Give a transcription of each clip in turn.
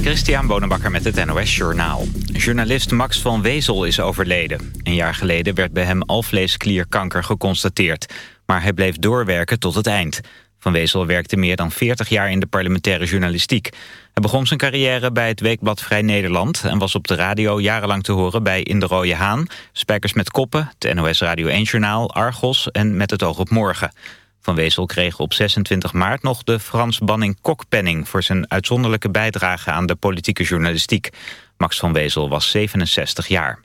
Christian Bonenbakker met het NOS Journaal. Journalist Max van Wezel is overleden. Een jaar geleden werd bij hem alvleesklierkanker geconstateerd. Maar hij bleef doorwerken tot het eind. Van Wezel werkte meer dan 40 jaar in de parlementaire journalistiek. Hij begon zijn carrière bij het weekblad Vrij Nederland... en was op de radio jarenlang te horen bij In de Rode Haan... Spijkers met Koppen, het NOS Radio 1-journaal, Argos en Met het oog op morgen... Van Wezel kreeg op 26 maart nog de Frans Banning Kokpenning... voor zijn uitzonderlijke bijdrage aan de politieke journalistiek. Max van Wezel was 67 jaar.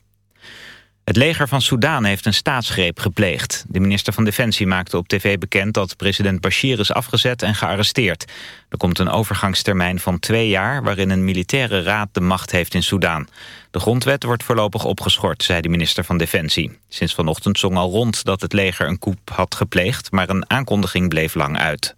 Het leger van Soedan heeft een staatsgreep gepleegd. De minister van Defensie maakte op tv bekend dat president Bashir is afgezet en gearresteerd. Er komt een overgangstermijn van twee jaar waarin een militaire raad de macht heeft in Soedan. De grondwet wordt voorlopig opgeschort, zei de minister van Defensie. Sinds vanochtend zong al rond dat het leger een coup had gepleegd, maar een aankondiging bleef lang uit.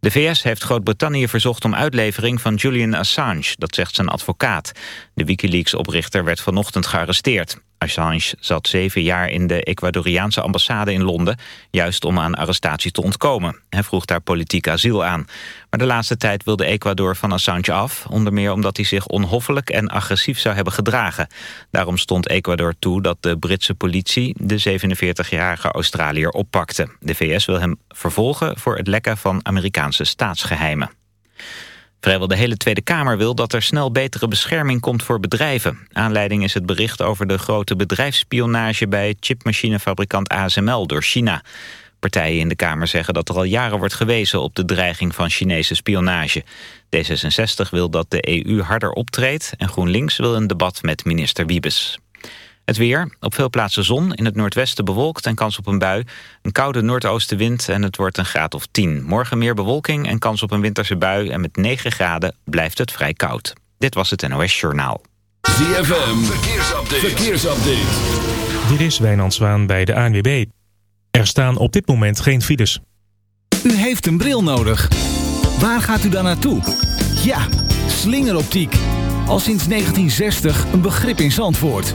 De VS heeft Groot-Brittannië verzocht om uitlevering van Julian Assange, dat zegt zijn advocaat. De Wikileaks-oprichter werd vanochtend gearresteerd. Assange zat zeven jaar in de Ecuadoriaanse ambassade in Londen... juist om aan arrestatie te ontkomen. Hij vroeg daar politiek asiel aan. Maar de laatste tijd wilde Ecuador van Assange af... onder meer omdat hij zich onhoffelijk en agressief zou hebben gedragen. Daarom stond Ecuador toe dat de Britse politie... de 47-jarige Australiër oppakte. De VS wil hem vervolgen voor het lekken van Amerikaanse staatsgeheimen. Vrijwel de hele Tweede Kamer wil dat er snel betere bescherming komt voor bedrijven. Aanleiding is het bericht over de grote bedrijfsspionage bij chipmachinefabrikant ASML door China. Partijen in de Kamer zeggen dat er al jaren wordt gewezen op de dreiging van Chinese spionage. D66 wil dat de EU harder optreedt en GroenLinks wil een debat met minister Wiebes. Het weer, op veel plaatsen zon, in het noordwesten bewolkt en kans op een bui. Een koude noordoostenwind en het wordt een graad of 10. Morgen meer bewolking en kans op een winterse bui... en met 9 graden blijft het vrij koud. Dit was het NOS Journaal. ZFM, verkeersupdate. verkeersupdate. Dit is Wijnand Zwaan bij de ANWB. Er staan op dit moment geen files. U heeft een bril nodig. Waar gaat u dan naartoe? Ja, slingeroptiek. Al sinds 1960 een begrip in Zandvoort.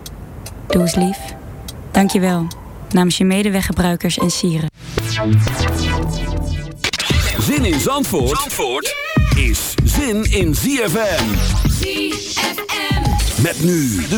Doe eens lief. Dank je wel. Namens je medeweggebruikers en sieren. Zin in Zandvoort, Zandvoort is zin in ZFM. ZFM. Met nu de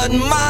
But my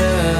love.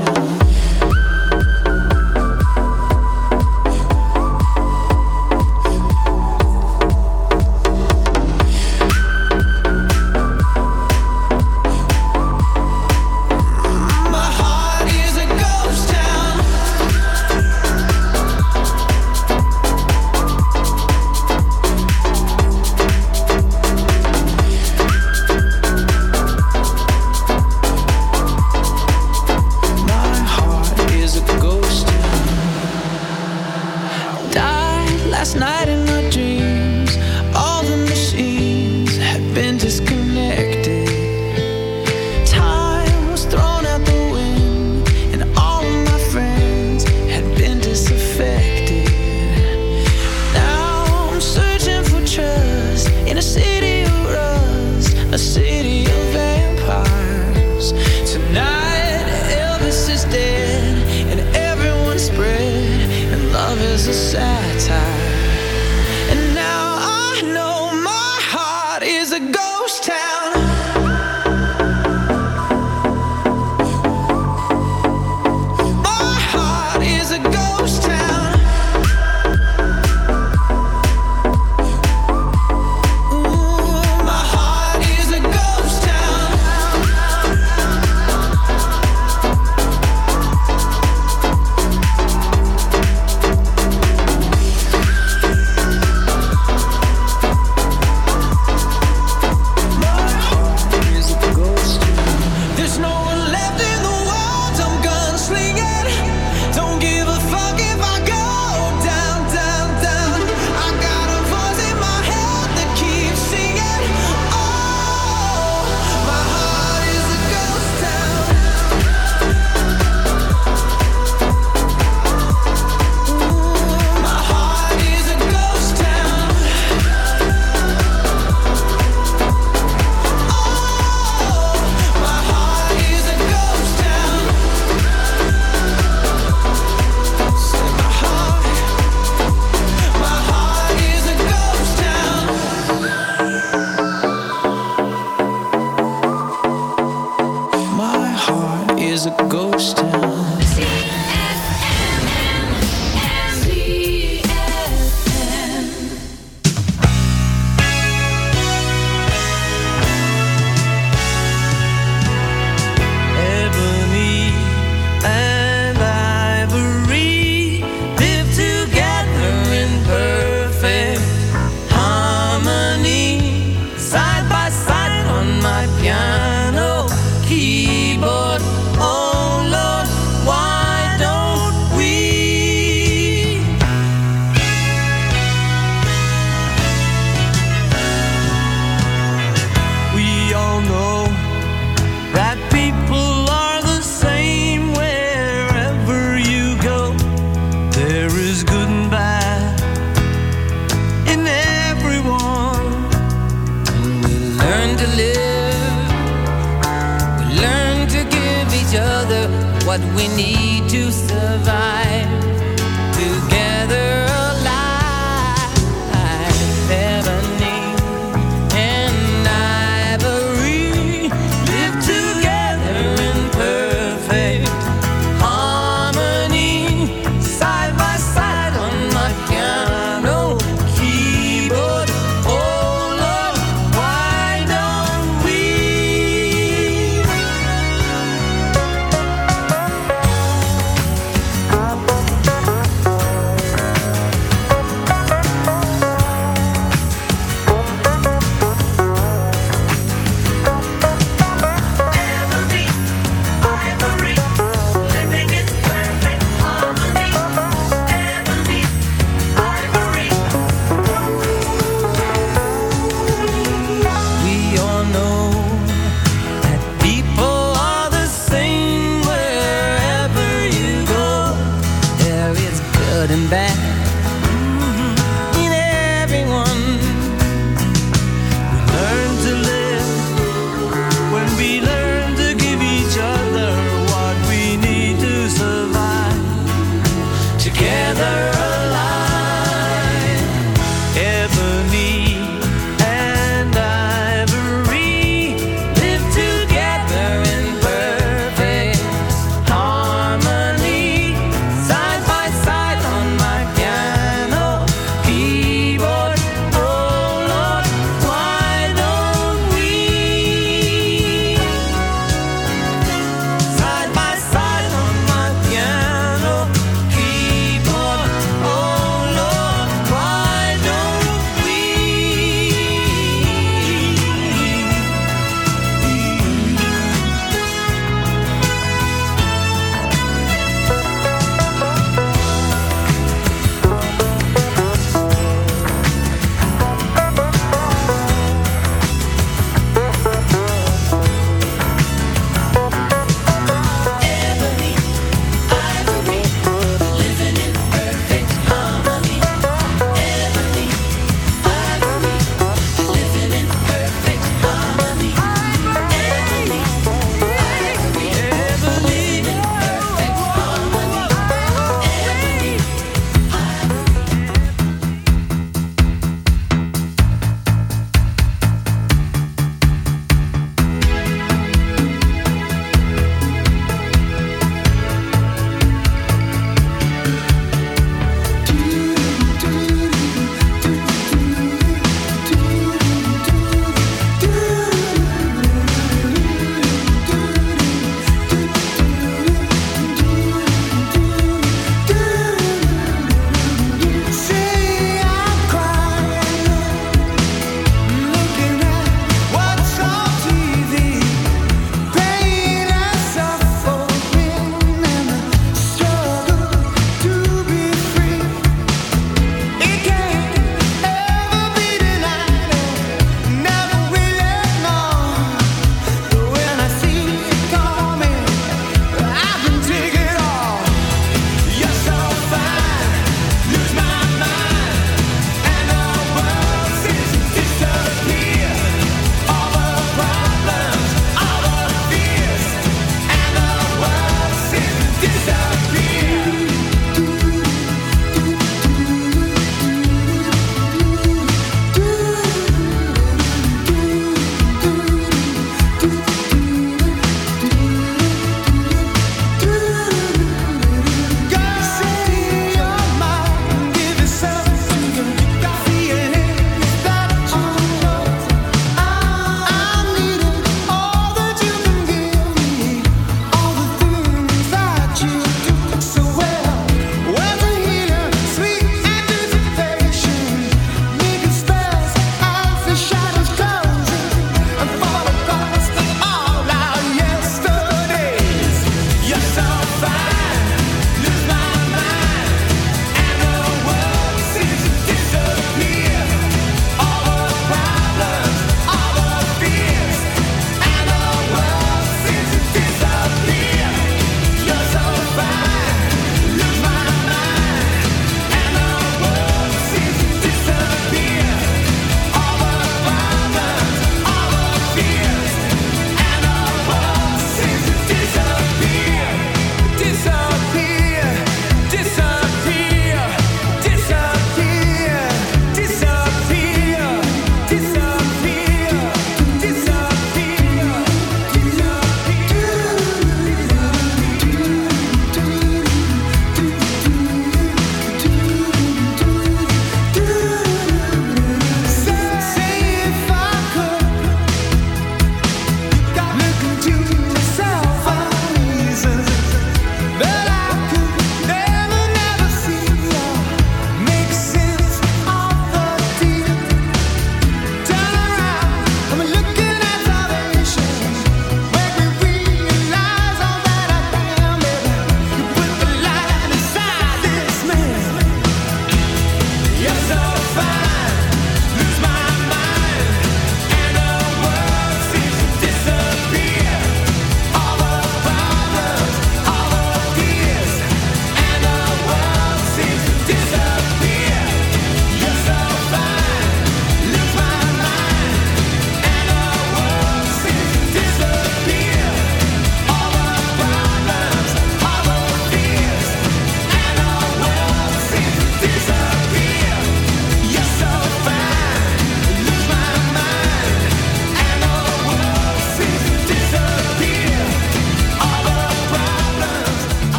was a satire. Together.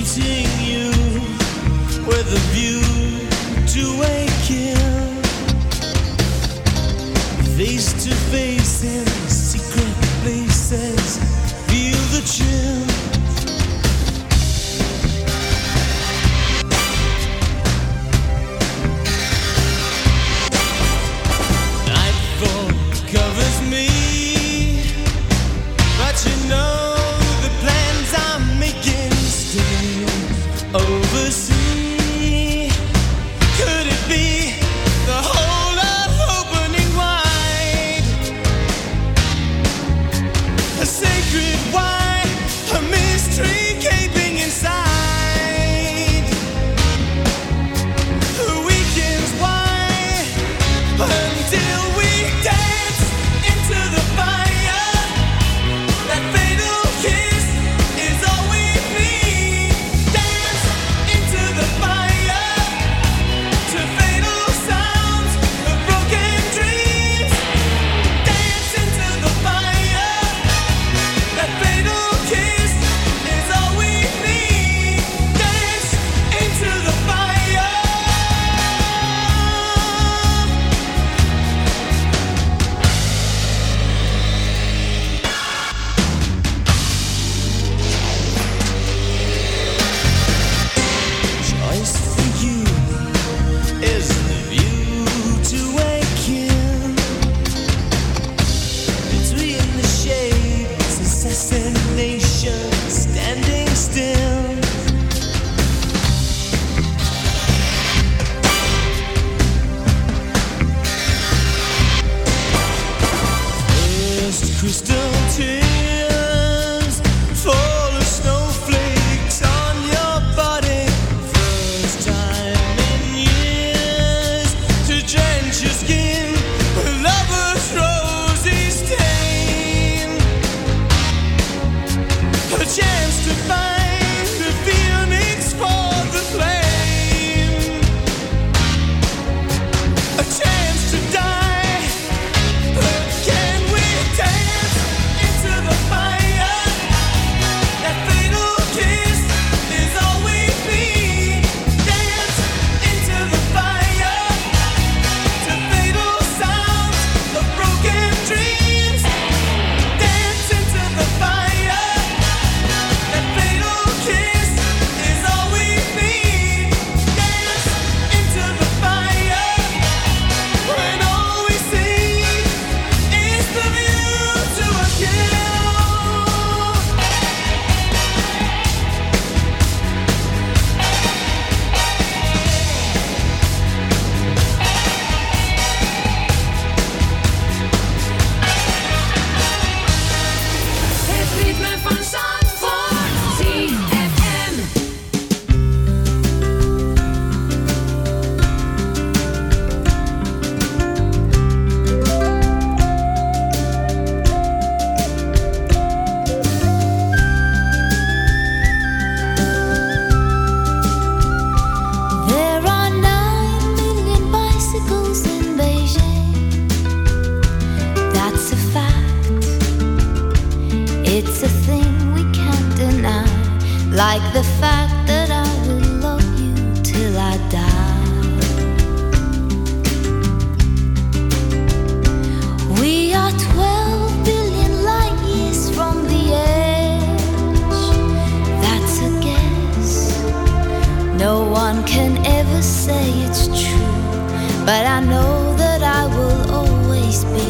meeting you with a view to waking face to face in secret places. Feel the chill. like the fact that I will love you till I die. We are 12 billion light years from the edge. That's a guess. No one can ever say it's true, but I know that I will always be.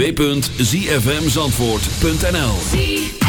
www.zfmzandvoort.nl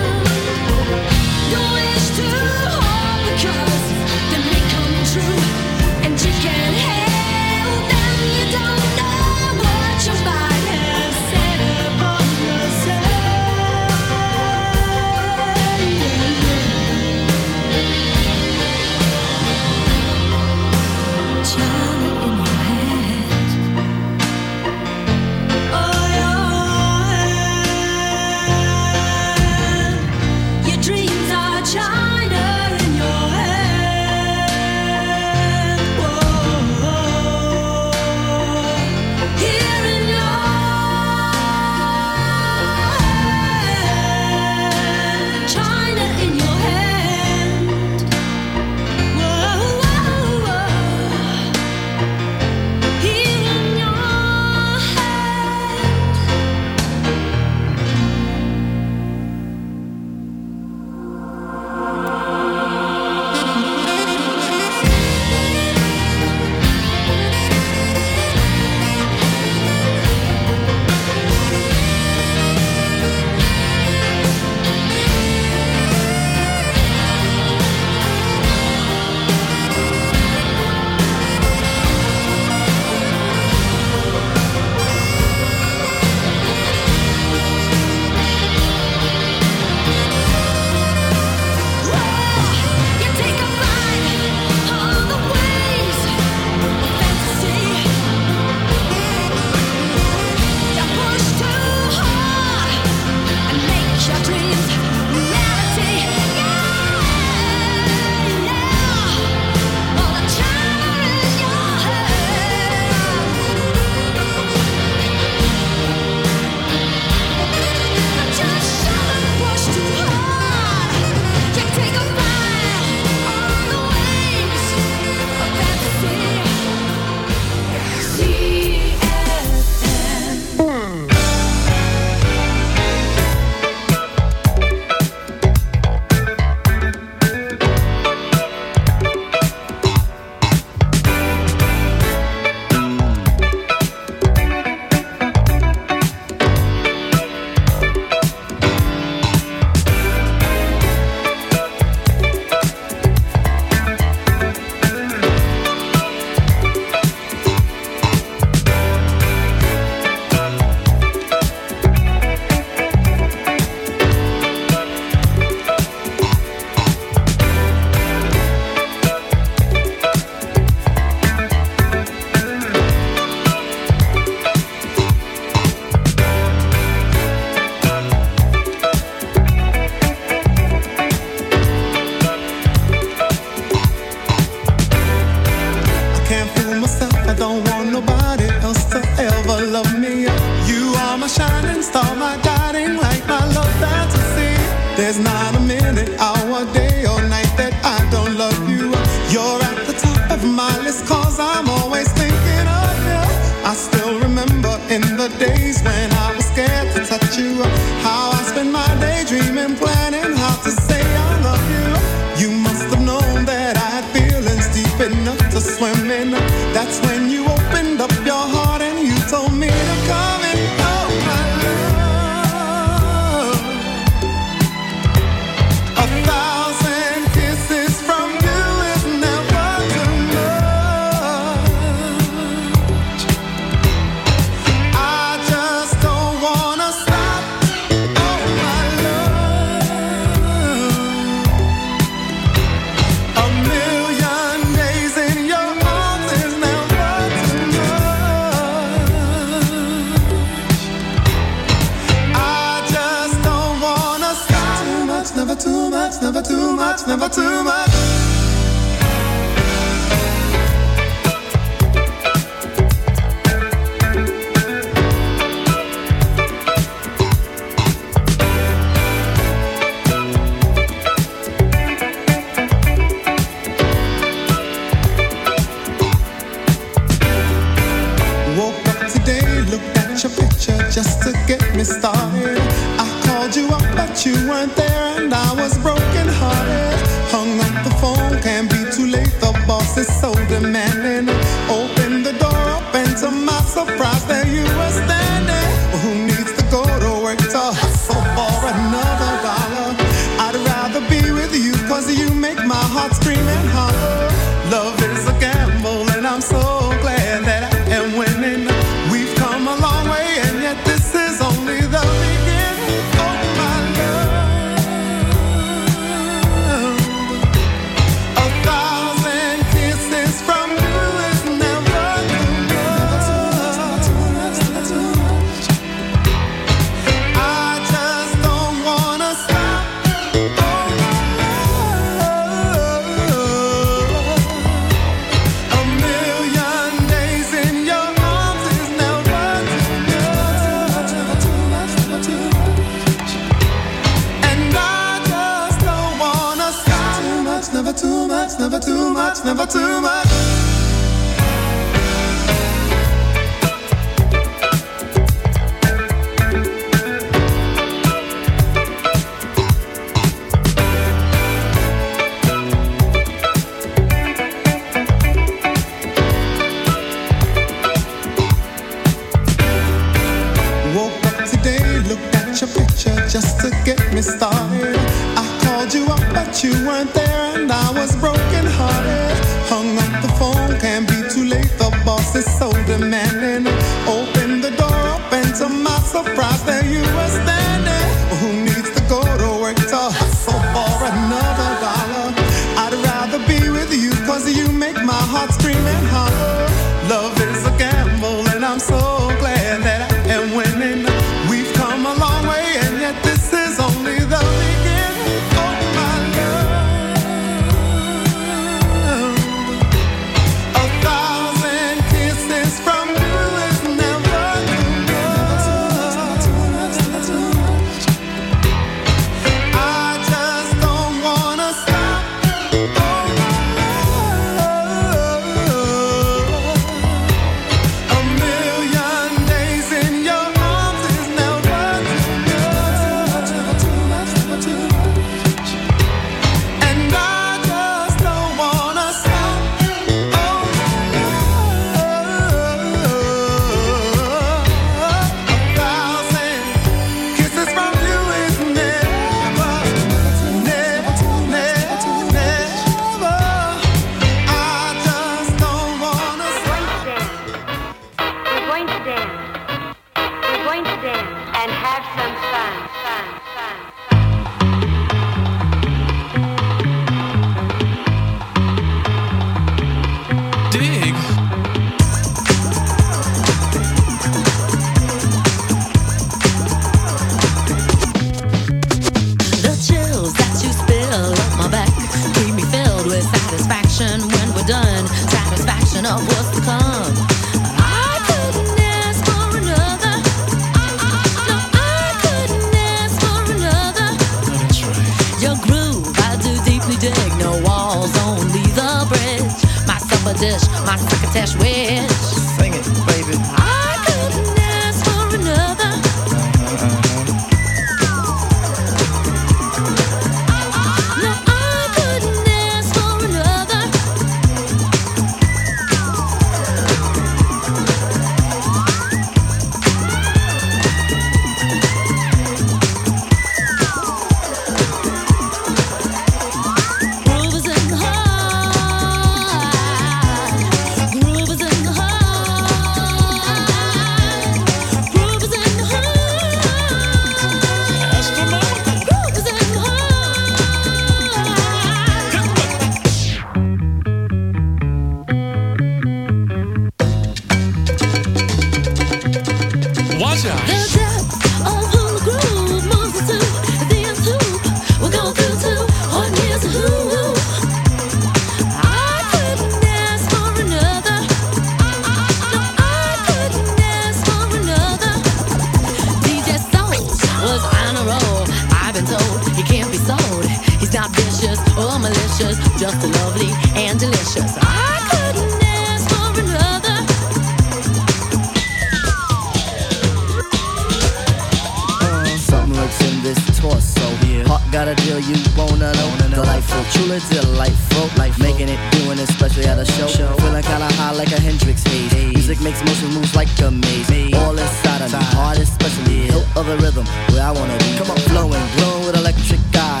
horse. Yeah. Hawk got a deal you wanna know. Wanna know. Delightful, truly delightful. Life making it, doing it, especially at a show. show. Feeling kinda high like a Hendrix haze. haze. Music makes motion moves like a maze. maze. All inside of me, heart especially. Yeah. Hilt of the rhythm, where I wanna be. Come on, flowing, glowing with electric eyes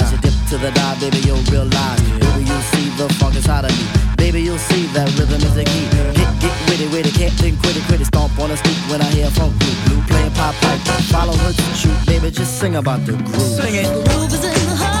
to the die, baby, you'll realize. Baby, you'll see the funk inside of me. Baby, you'll see that rhythm is the key. Get, get witty, witty, can't think, quit it, quit it. Stomp on the street when I hear funk blue. Blue playing pop pipe. Follow her to shoot, baby, just sing about the groove. Sing it. The groove is in the heart.